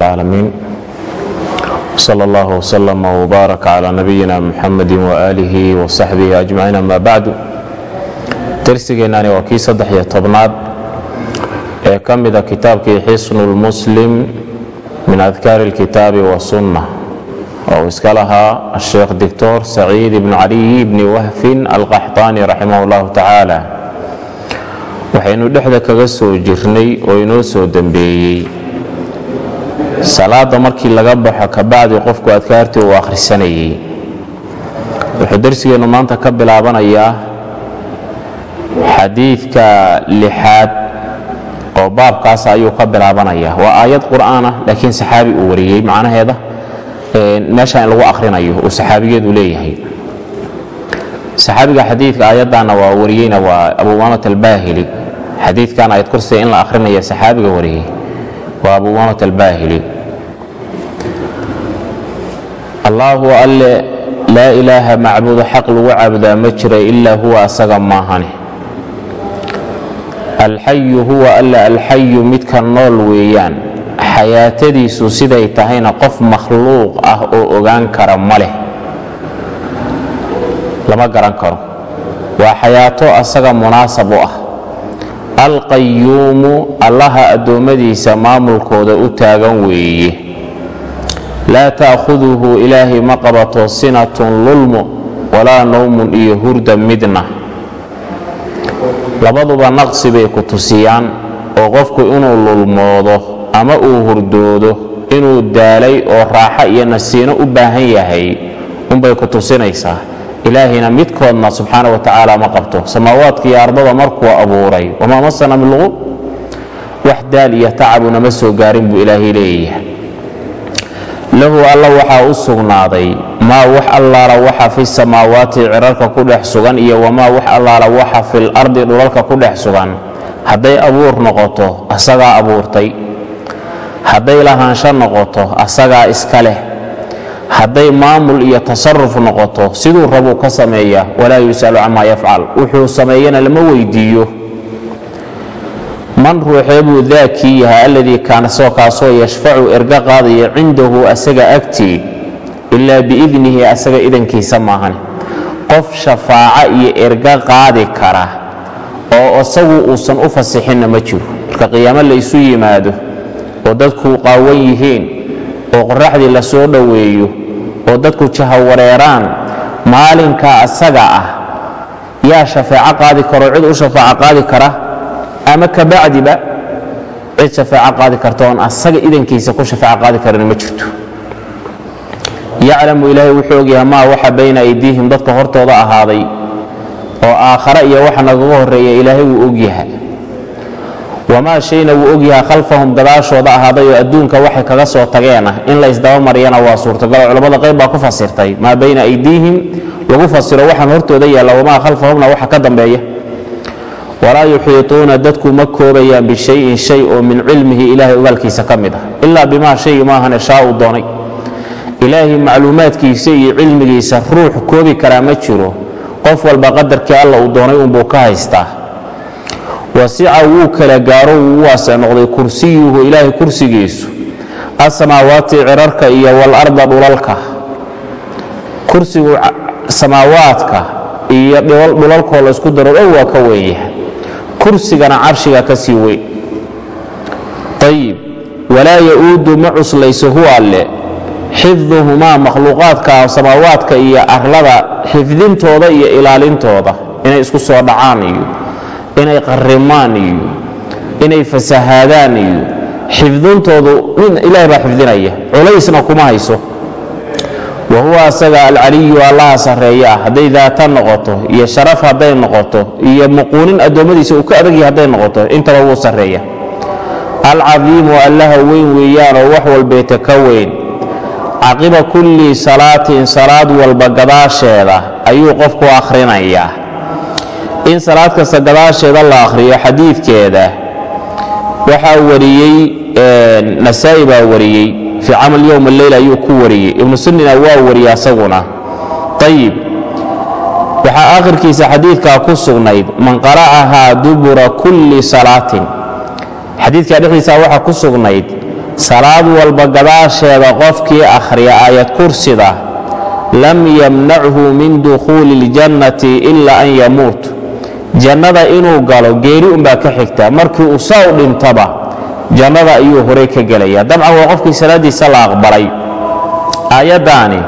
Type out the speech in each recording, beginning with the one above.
العالمين صلى الله وسلم وبارك على نبينا محمد وآله وصحبه أجمعين أما بعد darsigeenani waa kii saddex iyo tobnaad ee ka mida kitaabkii xisnu lmuslim min adkaari اlkitaabi wasunna oo uu iska lahaa asheekh doctor saciid ibn caliy bni wahfin alqaxطaani raximah اllahu tacaala waxaynu dhexda kaga soo jirnay oo inoo soo dembeeyey salaada markii laga baxo kabacdi qofku adkaartii uu akhrisanayay. Wuxuu darsigeennu maanta ka bilaabanayaa xadiidka lixaad oo baabkaas ayuu ka bilaabanaya waa aayad qur'aan ah laakiin saxaabi uu wariyey macnaheeda meesha in lagu akhrinayo uu saxaabigeedu leeyahay. Saxaabiga xadiidka aayaddaana waa wariyeyna waa abu umamat albaahili. Xadiidkan ayad kursiga in la akhrinaya saxaabiga wariyey waa abu umamat albaahili. Allaahu alle laa ilaaha macbuudo xaq lagu caabudaa ma jira ilaa huwa asaga maahane alxayu huwa alla alxayu midka nool weeyaan. Xayaatadiisu siday tahayna qof makhluuq ah oo ogaan kara ma leh. Lama garan karo. Waa xayaato asaga munaasab u ah alqayuumu allaha addoommadiisa maamulkooda u taagan weeye laa ta'khuduhu ilaahay ma qabato sinatun lulmu walaa nowmun iyo hurda midna. Labaduba naqsi bay ku tusiyaan oo qofku inuu lulmoodo ama uu hurdoodo inuu daalay oo raaxo iyo nasiino u baahan yahay unbay ku tusinaysaa ilaahayna midkoodna subxaana wa tacaala ma qabto. Samaawaadka iyo ardada markuu abuuray wamaa masana min luqub wax daal iyo tacabuna ma soo gaarin buu ilaahay leeyahay. Lahu alla waxaa u sugnaaday maa wax allaala waxa fi samaawaati cirarka ku dhex sugan iyo wamaa wax allaala waxa fil ardi dhulalka ku dhex sugan. Hadday abuur noqoto asagaa abuurtay. Hadday lahaansho noqoto asagaa iska leh hadday maamul iyo tasaruf noqoto siduu rabuu ka sameeya walaa yus'alu camaa yafcal. Wuxuu sameeyana lama weydiiyo. Man ruuxee buu daakii yahay alladii kaanasoo kaasoo yashfacu erga qaadaya cindahu asaga agtii ilaa biidnihi asaga idankiisa maahan qof shafaaco iyo erga qaadi kara oo isagu uusan u fasixinna ma jiro. Marka qiyaamo la isu yimaado oo dadku qaawan yihiin oo qoraxdii la soo dhoweeyo oo dadku jahawareeraan maalinkaa asaga ah yaa shafaaco qaadi karo cid u shafaaco qaadi kara ama kabacdiba cid shafaaco qaadi karta oon asaga idankiisa ku shafaaco qaadi karana ma jirto. Yaclamu ilaahay wuxuu ogyahay maa waxa bayna aydiihim dadka hortooda ahaaday oo aakhare iyo waxa nagaga horreeya ilaahay wuu ogyahay wamaa shayna wuu ogyahay khalfahum gadaashooda ahaaday oo adduunka waxay kaga soo tageenah in la ysdabamariyana waa suurtagal culammada qayb baa ku fasirtay maa bayna aydiihim lagu fasiro waxaan hortooda yaalla wamaa khalfahumna waxa ka dambeeya walaa yuxiituuna dadku ma koobayaan bishayin shay oo min cilmihi ilaahay ogaalkiisa ka mid ah ilaa bimaa shay maahane shaa uu doonay ilaahay macluumaadkiisa iyo cilmigiisa ruux koobi karaa ma jiro qof walba qadarkii alla uu doonay unbuu ka haystaa wasica wuu kala gaaro wuu noqday kursiyuhu ilaahay kursigiisu. Asamaawaati cirarka iyo walarda dhulalka. Kursigu samaawaadka iyo dhulalkoo la isku daro dhow waa ka weynyahay kursigana carshiga ka sii weyn. Ayib walaa ya'uudu ma cuslayso huwa alle. Xifduhumaa makhluuqaadka samaawaadka iyo arlada xifdintooda iyo ilaalintooda. Inay isku soo dhacaan iyo inay qarrimaan iyo inay fasahaadaan iyo xifdintoodu ilaah baa xifdinaya culaysna kuma hayso. Wa huwa asaga alcaliyu allaha sarreeya ah hadday daata noqoto iyo sharaf hadday noqoto iyo muquunin addoommadiisa uu ka adagyahay hadday noqoto intaba wuu sarreeya. Alcadiimu allaha weyn weeyaanoo wax walbeeta ka weyn. Caqiba kulli salaatin salaad walba gadaasheeda ayuu qofku akhrinayaa in salaad kasta gadaasheeda la akhriyo xadiidkeeda waxaa wariyey nasaa'i baa wariyey fii camal yowm alleyl ayuu ku wariyey. Ibnu sunnina waa wariyey asaguna. Ayib waxaa aakhirkiisa xadiidkaa ku sugnayd man qara'ahaa dubura kulli salaatin. Xadiidka dhexdiisa waxaa ku sugnayd salaad walba gadaasheeda qofkii akhriya aayad kursida lam yamnachu min dukhuuli اljannati ila an yamuut jannada inuu galo geeri unbaa ka xigta. Markii uu saa u dhintaba jannada ayuu horay ka gelaya dabcan waa qofkii salaaddiisa la aqbalay. Aayaddaani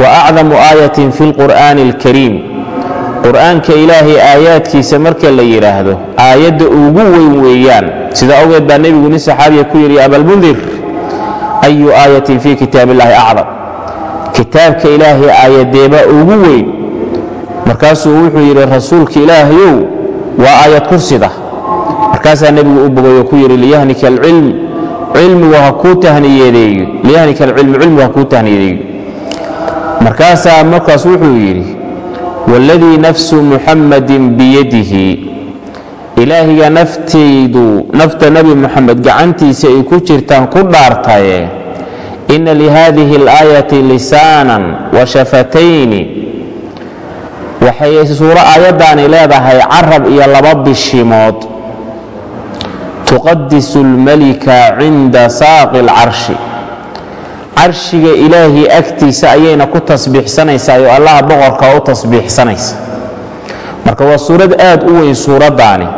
wa acdamu aayatin fi lqur'aani اlkariim qur'aanka ilaahay aayaadkiisa marka la yidhaahdo aayadda ugu weyn weeyaan. Sida awgeed baa nebigu nin saxaabiya ku yidhi abalmundir ayu aayatin fii kitaab illaahi acdam. Kitaabka ilaahay aayadeebaa ugu weyn markaasuu wuxuu yidhi rasuulka ilaahayow waa aayad kursida. Markaasaa nebigu u bogayo ku yidhi liyahnika alcilm cilmigu ha kuu tahniyadeeyo liyahnika alcilmu cilmigu ha kuu tahniyadeeyo. Markaasaa markaas wuxuu yidhi waladii nafsu muxammadin biyadihi ilaahiga naftaydu nafta nebi muxamed gacantiisa ay ku jirtaan ku dhaartaye ina lihadihi اlaayati lisaanan wa shafatayni waxay suuro aayaddaani leedahay carab iyo laba bishimood. Tuqadisu اlmalika cinda saaqi اlcarshi carshiga ilaahay agtiisa ayayna ku tasbiixsanaysaa oo allaha boqorka u tasbiixsanaysa. Marka waa suurad aad u weyn suuraddaani.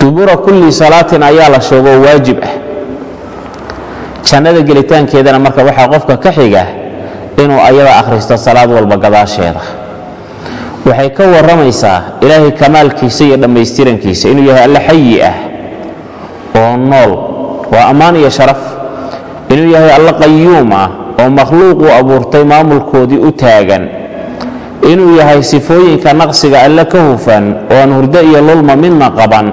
Dubura kulli salaatin ayaa la sheego waajib ah. Jannada gelitaankeedana marka waxaa qofka ka xiga inuu ayada akhristo salaad walba gadaasheeda waxay ka warramaysaa ilaahay kamaalkiisa iyo dhammaystirankiisa inuu yahay alle xayi ah oo nool waa ammaan iyo sharaf. Inuu yahay alle qayuum ah oo makhluuquu abuurtay maamulkoodii u taagan. Inuu yahay sifooyinka naqsiga alle ka hufan oo aan hurdo iyo lulma midna qaban.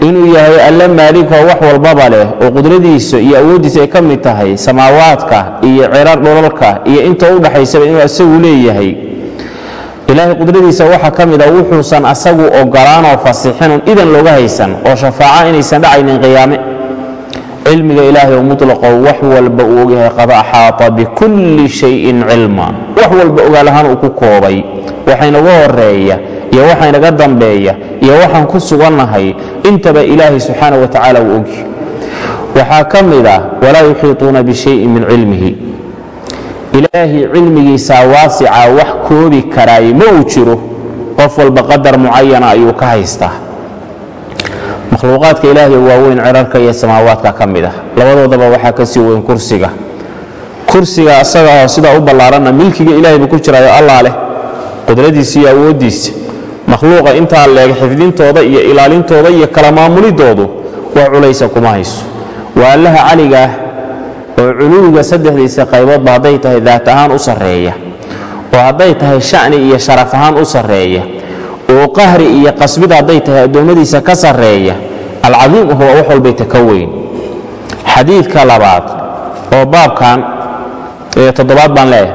Inuu yahay alle maaligoo wax walbaba leh oo qudradiisa iyo awooddiisa ay ka mid tahay samaawaadka iyo cirar dhulalka iyo inta u dhaxaysaba inuu asagu leeyahay ilaahay qudradiisa waxaa ka mid a wuxuusan asagu ogolaanoo fasixinun idan looga haysan oo shafaaca inaysan dhacaynin qiyaame. Cilmiga ilaahay oo mutlaqo wax walba uu ogyahay qad axaata bikulli shayin cilma. Wax walba ogaalahaan uu ku koobay waxaynaga horreeya iyo waxaynaga dambeeya iyo waxaan ku sugannahay intaba ilaahay subxaana wa tacaala uu ogyahay waxaa ka mid ah walaa yuxiituuna bishayin min cilmihi ilaahay cilmigiisaa waasica wax koobi karaay ma uu jiro qof walba qadar mucayana ayuu ka haystaa. Makhluuqaadka ilaahay waaweyn cirarka iyo samaawaadka ka mid ah. Labadoodaba waxaa ka weyn kursiga. Kursiga asaga oo sidaa u ballaaranna milkiga ilaahay buu ku jiraayo allaa leh qudradiisa iyo awooddiisa. Makhluuqa intaa leeg xifdintooda iyo ilaalintooda iyo kala maamulidoodu wax culaysa kuma hayso. Waa allaha caliga ah oo culuwiga saddexdiisa qayboodba hadday tahay daat ahaan u sarreeya oo hadday tahay sha'ni iyo sharaf ahaan u sarreeya oo qahri iyo qasbid hadday tahay addoommadiisa ka sarreeya alcadiim huwa wax walbayta ka weyn. Xadiidka labaad oo baabkan ee toddobaad baan leeyahay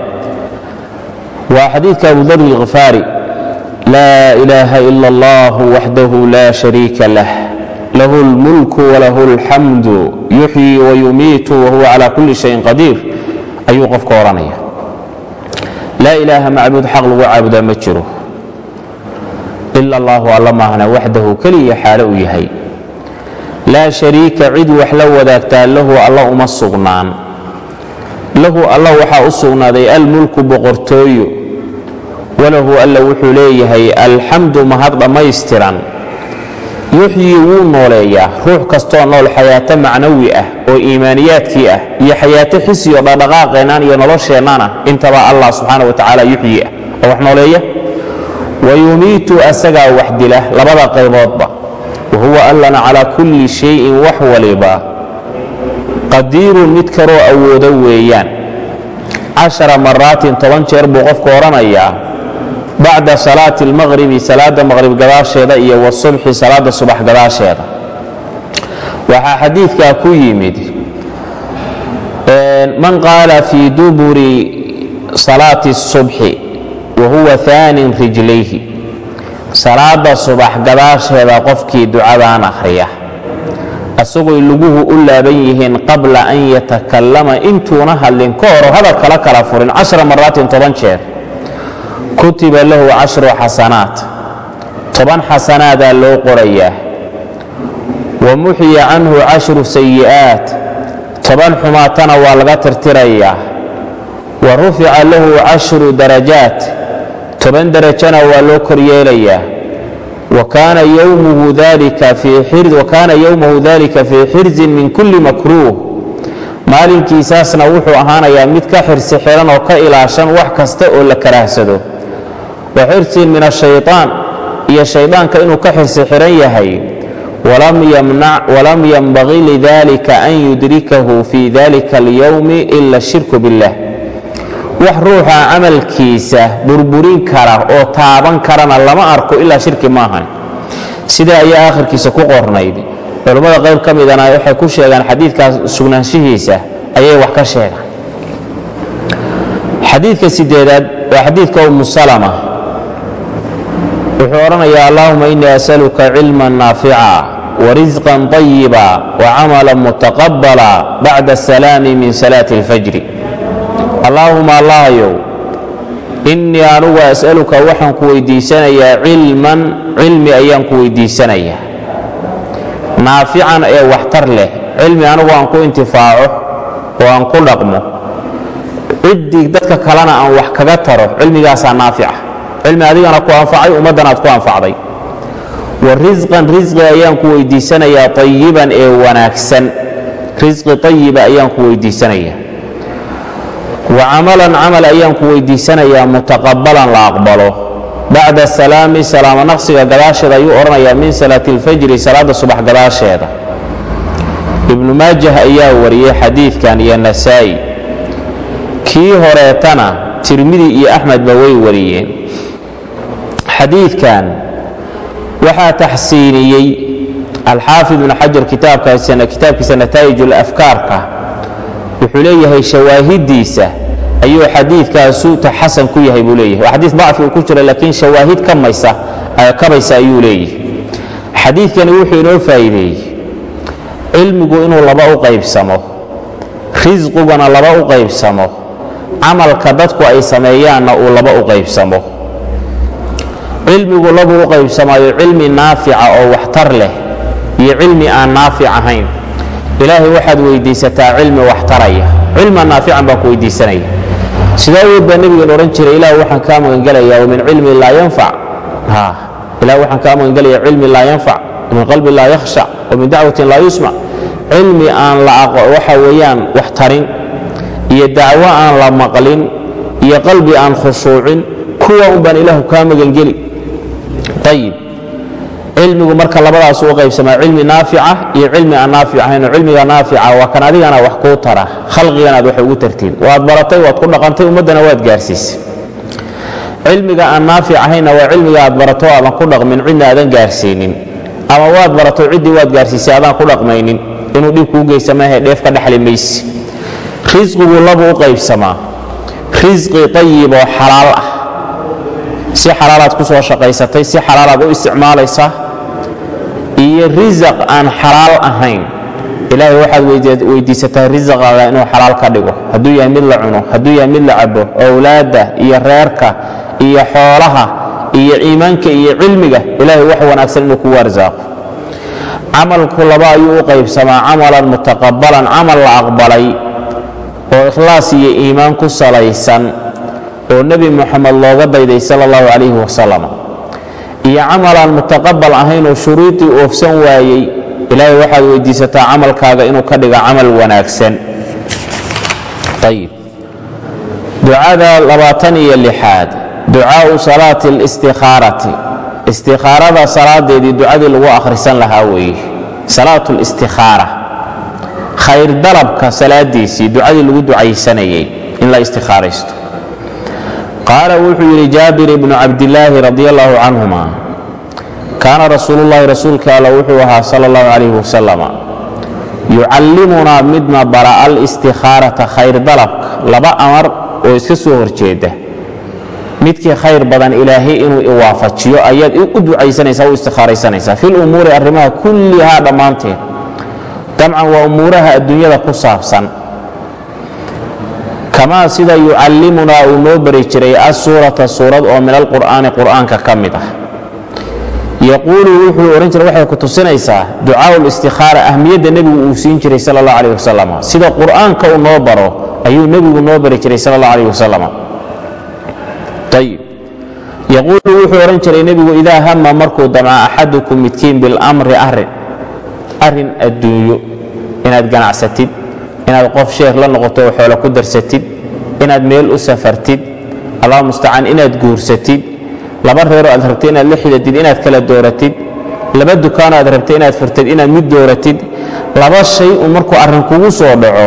waa xadiidka abudar alkhifaari laa ilaaha ila allah waxdahu laa shariika lah lahu اlmulku walahu اlxamdu yuxyi wayumiitu wahuwa cala kulli shayin qadiir ayuu qofka odhanaya laa ilaaha macbuud xaq lagu caabudaa ma jiro. Ila allahu alla maahna waxdahu keliya xaalo u yahay. Laa shariika cid wax la wadaagtaa lahu alla uma sugnaan. Lahu alla waxaa u sugnaaday almulku boqortooyo. Walahu alla wuxuu leeyahay alxamdu mahad dhammaystiran yuxyii wuu nooleeyaa. Ruux kastoo nool xayaato macnawi ah oo iimaaniyaadkii ah iyo xayaato xisiyo dhaqdhaqaaqeennaan iyo nolosheennana intaba allah subxaana wa tacaala yuxyi ah. Oo wax nooleeya? Wayumiitu asagaa wax dila labada qayboodba. Wahuwa allana calaa kulli shayin wax waliba. Qadiirun mid kaloo awoodo weeyaan. Cashara maraatin toban jeer buu qofku odhanayaa bacda salaati almaqribi salaada maqrib gadaasheeda iyo wasubxi salaada subax gadaasheeda. Waxaa xadiidkaa ku yimid man qaala fii duburi salaati الsubxi wa huwa rijlayhi. Salaada subax gadaasheeda qofkii ducadaan akhriya. Asagooy luguhu u laaban yihiin qabla an yatakallama intuuna hadlin ka horo hadal kala kala furin cashra maraatin toban jeer kutiba lahu cashru xasanaat. Toban xasanaadaa loo qorayaa. Wa muxiya canhu cashru sayi'aat. Toban xumaatana waa laga tirtirayaa. Wa rufica lahu cashru darajaat. Toban derajana waa loo koryeelayaa wakaana yowmuhu dalika fii xirzin min kulli makruuh. Maalinkiisaasna wuxuu ahaanayaa mid ka xirsi xiran oo ka ilaashan wax kasta oo la karaahsado wa xirsin min ashayطaan iyo shaydaanka inuu ka xirsi xiran yahay walam yanbagii lidalika an yudrikahu fii dalika alyowmi ila ashirku biاllah wax ruuxa camalkiisa burburin kara oo taaban karana lama arko ilaa shirki maahan sidaa ayaa akhirkiisa ku qornayd culammada qayb ka midana waxay ku sheegaan xadiidkaas sugnaanshihiisa ayay wax ka sheegaan xadiidka sideedaad waa xadiidka umu wuxuu odhanayaa allahuma innii asaluka cilman naafica warisqan طayiba wacamala mutaqabala bacda asalaami min salaati اlfajri allaahuma allahyow innii anugu as'aluka waxaan ku weydiisanayaa cilman cilmi ayaan ku weydiisanayaa. Naafican ee waxtar leh cilmi anigu aan ku intifaaco oo aan ku dhaqmo. Ciddii dadka kalena aan wax kaga taro cilmigaasaa naafica cilmi adigana ku anfacay ummaddan aad ku anfacday. Wa risqan risqi ayaan ku weydiisanayaa tayiban ee wanaagsan. Risqi tayiba ayaan ku weydiisanayaa. Wa camalan camal ayaan ku weydiisanayaa mutaqabalan la aqbalo. Bacda salaami salaamo naqsiga gadaasheeda ayuu odhanayaa min salaati اlfajri salaadda subax gadaasheeda. Ibnu maajah ayaa wariyey xadiidkan iyo nasaa'i. Kii horeetana tirmidi iyo axmedba way wariyeen xadiidkan waxaa taxsiiniyey alxaafid ibnu xajar kitaabkiisa nataa'ij ulafkaarka wuxuu leeyahay shawaahiddiisa ayuu xadiidkaasu xasan ku yahay buu leeyahay. Waa xadiis dacfi uu ku jira laakiin shawaahid kabaysa ayuu leeyahay. Xadiidkani wuxuu inoo faa'iideeyey. Cilmigu inuu laba u qaybsamo risqiguna laba u qaybsamo camalka dadku ay sameeyaanna uu laba u qaybsamo cilmigu labuu u cilmi naafica oo waxtar leh iyo cilmi aan naafic ahayn. Ilaahay waxaad weydiisataa cilmi waxtaraya. Cilman naafican baan ku weydiisanaya. Sidaa awood baa nebigeen odhan jiray ilah waxaan kaa magangelayaa wamin cilmi laa yanfac ilah waxaan kaa magangelaya cilmi laa yanfac wamin qalbi laa yakhshac wamin dacwatin laa yusmac cilmi aan waxa weeyaan wax iyo dacwo aan la maqlin iyo qalbi aan khushuucin kuwa un baan ilaahu kaa magangeli ayib cilmigu marka labadaas u qaybsamaa cilmi naafica iyo cilmi aan naafic ahaynoo cilmiga naafica waa kan adigana wax kuu tara khalqiganaad wax ugu tartiin waad baratay waad ku dhaqantay ummaddana waad gaarsiisay cilmiga aan naafic ahaynna waa cilmiga aad barato aadan ku dhaqmin cidna aadan gaarsiinin ama waad barato ciddii waad gaarsiisay adaan ku dhaqmaynin inuu dhib kuu geysa maahe dheef ka dhexli mayse risqigu labuu u qaybsamaa risqi ayiboo xalaal ah si xalaalaad ku soo shaqaysatay si xalaalaad u isticmaalaysaa iyo risaq aan xalaal ahayn. Ilaahay waxaad weydiisataa risaqaaga inuu xalaal ka dhigo. Hadduu yahay mid la cuno hadduu yahay mid la cabo owlaadda iyo reerka iyo xoolaha iyo iimaanka iyo cilmiga ilaahay wax wanaagsan inuu kugu arsaaqo camalku laba ayuu u qaybsamaa camalan mutaqabalan camal la aqbalay oo ikhlaas iyo iimaan ku salaysan oo nebi moxamed looga dayday sala allahu calayhi wasalam iyo camalaan mutaqabal ahayn oo shuruudii oofsan waayey ilaahay waxaad weydiisataa camalkaaga inuu ka dhiga camal wanaagsan. Ayib ducada labaatan iyo lixaad. Ducaau salaati اlistikhaarati istikhaarada salaadeedii ducadii lagu akhrisan lahaa weeye. Salaatu اlistikhaara khayr dalabka salaadiisii ducadii lagu ducaysanayay in la istikhaaraysto qaala wuxuu yidhi jaabir ibnu cabdilaahi radi allahu canhuma kaana rasuulullahi rasuulka alla wuxuu ahaa sala allahu calayh wasalam yucallimunaa midna bara al-istikhaarata khayr dalabka laba amar oo iska soo horjeeda. Midkii khayr badan ilaahay inuu iwaafajiyo ayaad u ducaysanaysaa u istikhaaraysanaysaa fi lumuuri arrimaha kullihaa dhammaanteed dabcan waa umuuraha adduunyada ku saabsan kamaa sida yucallimunaa uu noo bari jiray asuurata suurad oo min alqur'aani qur'aanka ka mid ah. Yaquulu wuxuu odhan jiray waxay ku tusinaysaa ducaau ahmiyadda nebigu uu siin jiray sal allah alayh wasalam sida qur'aanka uu noo baro ayuu nebigu noo bari jiray sal allah alayh wasalam ayib yaquulu wuxuu odhan jiray nebigu idaa hama markuu damca axadukum midkiin bilamri arrin arrin adduunyo. Inaad ganacsatid inaad qof sheer la noqoto oo xoolo ku darsatid inaad meel u safartid allah mustacaan inaad guursatid laba reeroo aad rabtay inaad la xidadid inaad kala dooratid laba dukaanoo aad rabtay inaad furtid inaad mid dooratid laba shay uu markuu arrin kugu soo dhaco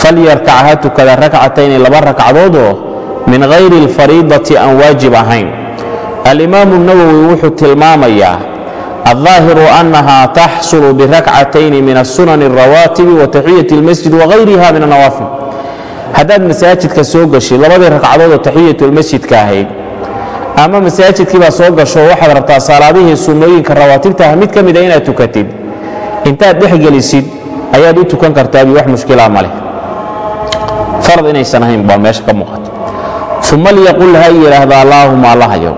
falyarkac ha tukada rakcatayni laba ragcadoodoo min hayri alfariidati aan waajib ahayn alimaamu nawowi wuxuu tilmaamayaa alظaahiru annaha taxsulu birakcatayni min asunani اrawaatibi wa taxiyati اlmasjid wagayriha min anawaafil haddaad masaajidka soo gashid labadii ragcadood oo taxiyatulmasjidka ahayd ama masaajidkii baa soo gasho waxaad rabtaa salaadihii sunnooyinka rawaatibtaah mid ka mida inaad tukatid. Intaad dhex gelisid ayaad u tukan kartaabi wax mushkilaa ma leh. Farad inaysan ahayn baa meesha ka muuqato uma lyaqul ha yidhaahda allaahuma allahayow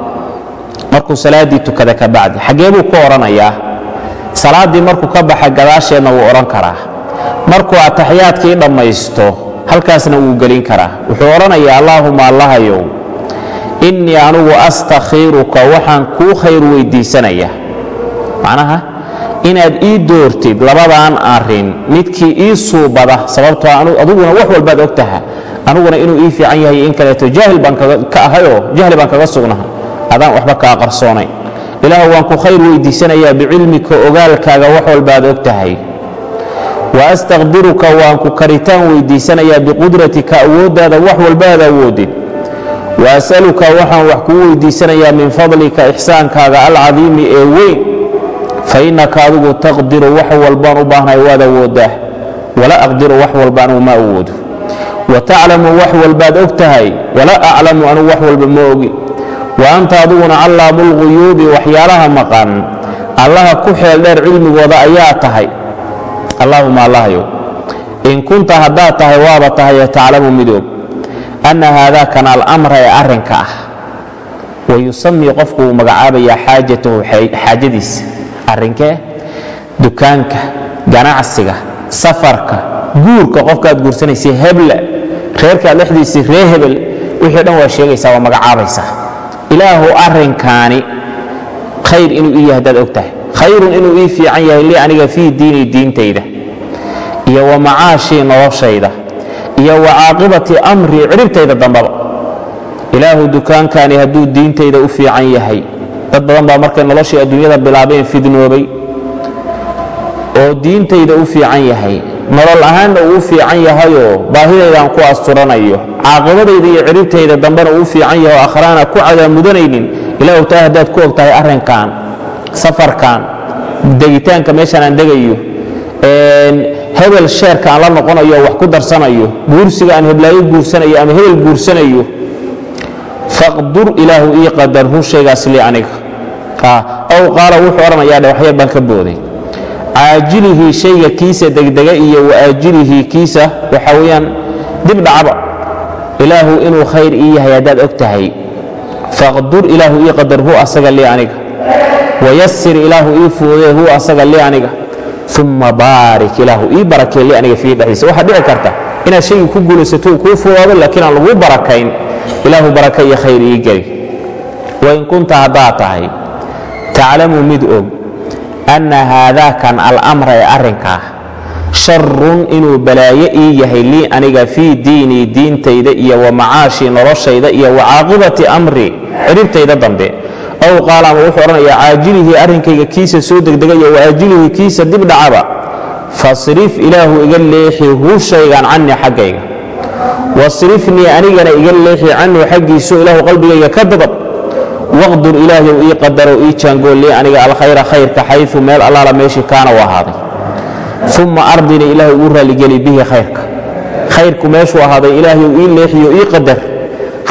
markuu salaaddii tukada ka bacdi xaggee buu ku odhanayaa salaaddii markuu ka baxa gadaasheedna wuu odhan karaa. Markuu ataxiyaadkii dhammaysto halkaasna wuu gelin karaa. Wuxuu odhanayaa allaahuma allahayow innii anugu astakhiiruka waxaan kuu khayr weyddiisanaya macnaha inaad ii doortid labadaan arrin midkii ii suubada sababtoo aduguna wax walbaad og taha. Anuguna inuu ii fiican yahay in kaleeto jaahil baan ka ahayoo jahli baan kaga sugnaha adaan waxba kaa qarsoonayn ilaahu waan ku khayr weyddiisanayaa bicilmika ogaalkaaga wax walbaad og wa astaqdiruka waan ku karitaan weyddiisanayaa biqudratika awooddaada wax walbaad awoodid wa as'aluka waxaan wax kuu weyddiisanayaa min fadlika ixsaankaaga alcadiimi ee weyn. Fa innaka adigu taqdiru wax walbaan u baahnahay waad awooddaa wala aqdiru wax walba anugu awoodo. Wa taclamu wax walbaad og tahay wala aclamu anugu wax walba ma ogi wa anta adiguna callaamu lguyuubi waxyaalaha maqan. Allaha ku xeel dheer cilmigooda ayaa tahay allaahuma allahyow in kunta haddaad tahay waaba tahay taclamu midog anna haadakan alamra ee arrinka ah wa yusamii qofku uu magacaabayaa xaajatahu xaajadiisa arrinkee dukaanka ganacsiga safarka guurka qofkaaad guursanaysay hebla reerkaad dhexdiisii ree hebel wixii dhan waa sheegaysaa waa magacaabaysaa. Ilaahu arrinkaani khayr inuu ii yahay haddaad og tahay khayrun inuu ii fiican yahay lii aniga fii diini diintayda iyo wa macaashii noloshayda iyo wa caaqibati amrii ciribtayda dambaba. Ilaahu dukaankaani hadduu diintayda u fiican yahay dad badan baa markay noloshii adduunyada bilaabeen fidnoobay oo diintayda u fiican yahay nolol ahaanna uu u fiican yahayoo baahidaydaan ku asturanayo caaqibadayda iyo ciribtayda dambena uu fiican yahay oo akhraana ku cadaamudanaynin ilaahu taa haddaad ku og tahay arrinkan safarkan degitaanka meeshaan aan degayo hebel sheerka aan la noqonayo wax ku darsanayo guursiga aan heblaayo guursanayo ama hebel guursanayo faqdur ilaahu ii qadar run shaygaas lii aniga. Aw qaala wuxuu odhanayaa dhe waxyar baan ka booday. Caajilihii shayga kiisa degdega iyo waaajilihii kiisa waxa weeyaan dib dhacba ilaahu inuu khayr ii yahay haddaad og tahay. Faqdur ilaahu ii qadar hu asaga lii aniga. Wayasir ilaahu ii fuudee hu asaga lii aniga uma baarik ilaahu ii barakee lii aniga fiihi dhexdiisa waxaa dhici karta inaad shaygii ku guulaysato uu kuu fudaado laakiin aan laguu barakayn ilaahu baraka iyo khayr ii geli. Wain kunta haddaad tahay taclamu mid og anna haadaakan alamra ee arrinkaa sharun inuu balaayo ii yahay lii aniga fii diinii diintayda iyo wa macaashii noloshayda iyo wa caaqibati amri ciribtayda dambe aw qaala ama wuxuu odhanayaa caajilihii arrinkayga kiisa soo degdega iyo waajilihii kiisa dib dhacaba fasrif ilaahu iga leexi huu shaygan canii xaggayga. Wasrifnii anigana iga leexi canii xaggiisu ilaahu qalbigayga ka dadab waqdur ilaahyow ii qadaro ii jaangoolii aniga alkhayra khayrka xayu meel allaala meeshii kaana u ahaaday. Uma ardini ilaahay uu raalligeli bihi khayrka. Khayrku meeshuu ahaaday ilaahyow ii leexiyo ii qadar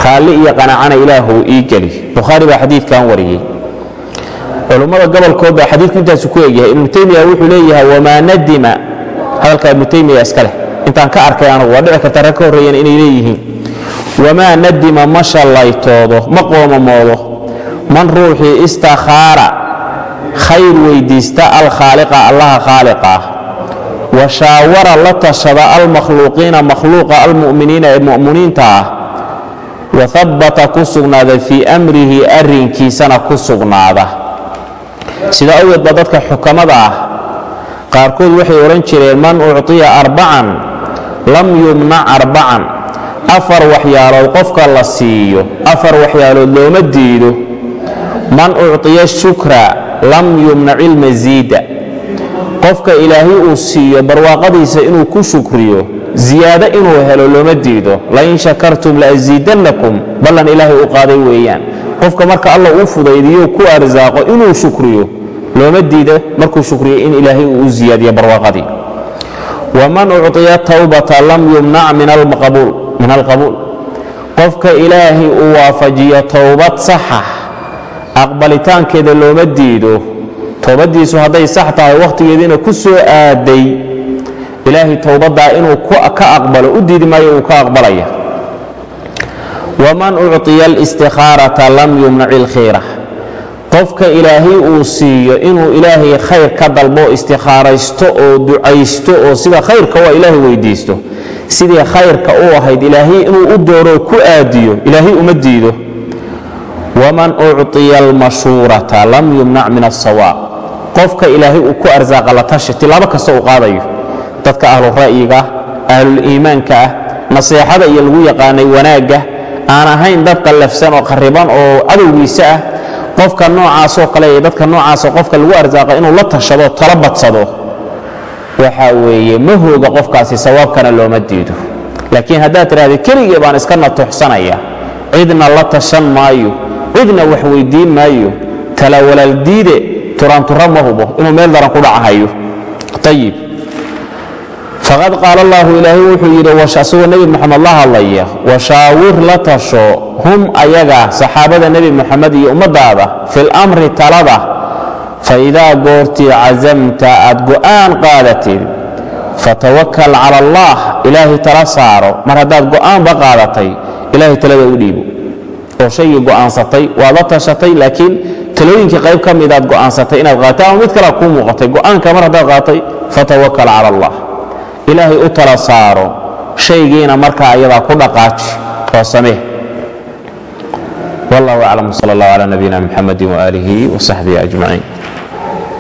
raalli iyo qanacana ilaahu ii geli. Bukhaari baa xadiidkan wariyey. Culummada gobolkood baa xadiidku intaasu ku egyahay. Ibnu taymiya wuxuu leeyahay wamaa nadima. Hadalka ibnu taymiya iska intaan ka arkay anugu waa dhici karta rag ka horreeyeen inay leeyihiin. Wamaa nadima ma shallaytoodo ma qoomamoodo man ruuxii istakhaara khayr weydiista alkhaaliqa allaha khaaliqa ah. La tashada almakhluuqiina makhluuqa almu'miniina ee mu'miniinta ah wa habbata ku sugnaada fii amrihi arrinkiisana ku sugnaada. Sida awgeed ba dadka xukamada ah qaarkood waxay odhan jireen man ucطiya arbacan lam yumnac arbacan afar waxyaalood qofka la siiyo afar waxyaalood looma diido. Man ucطiya shukra lam yumnac ilmasiida qofka ilaahay uu siiyo barwaaqadiisa inuu ku shukriyo ziyaado inuu helo looma diido. Lain shakartum laasiidannakum ballan ilaahay u qaaday weeyaan. Qofka marka alla uu fudaydiyo ku arsaaqo inuu shukriyo looma diido markuu shukriyo in ilaahay uu u ziyaadiyo barwaaqadii. Waman ucطiya tawbata lam yumnac min alqabuul qofka ilaahay uu waafajiyo towbad saxa aqbalitaankeeda looma diido towbadiisu hadday sax tahay wakhtigeediina ku soo aaday ilaahay towbaddaa inuu ka aqbalo u diidi maayo uu ka aqbalaya waman ucطiya اlاstikhaarata lam yumnac ilkhiira qofka ilaahay uu siiyo inuu ilaahay khayr ka dalbo istikhaaraysto oo ducaysto oo sida khayrka waa ilaahay weydiisto sidii khayrka u ahayd ilaahay inuu u dooroo ku aadiyo ilaahay uma diido waman ucطiya almashuurata lam yumnac min aلsawaab qofka ilaahay uu ku arsaaqa la tashi tilaabo kasta uu qaadayo. Dadka ahlu ra'yiga ahluliimaanka ah naseexada iyo lagu yaqaanay wanaagga aan ahayn dad qallafsan oo khariban oo cadowgiisa ah qofka noocaasoo kale iyo dadka noocaasoo qofka lagu arsaaqa inuu la tashado tala badsado. Waxa weeye ma hooga qofkaasi sawaabkana looma diido. Laakiin haddaad tidhahda keligii baan iska natuxsanaya. Cidna la tashan maayo cidna wax weyddiin maayo tala walaaldiide turaantura ma hubo inuu meel daran ku dhacahayo. Ayib faqad qaala allahu ilaahay wuxuu yidhi asagoo nebi moxamed la hadlaya washaawir la tasho hum ayaga saxaabada nebi moxamed iyo ummaddaada fil amri talada fa idaa goortii casamta aad go'aan qaadatid fatawakal cala allah ilaahay tala saaro. Mar haddaad go'aanba qaadatay ilaahay talada u dhiibo. Oo shaygii go'aansatay waad la tashatay laakiin talooyinkii qayb ka midaad go'aansatay inaad qaatay ama mid kalea kuu muuqatay go'aanka mar haddaad qaatay fatawakal cala allah. Ilaahay u tala saaro shaygiina markaa ayadaa ku dhaqaaji oo samee. Wallahu aclam sal allah cala nabiyina muxamadi waaalihi wasaxbihi ajmaciin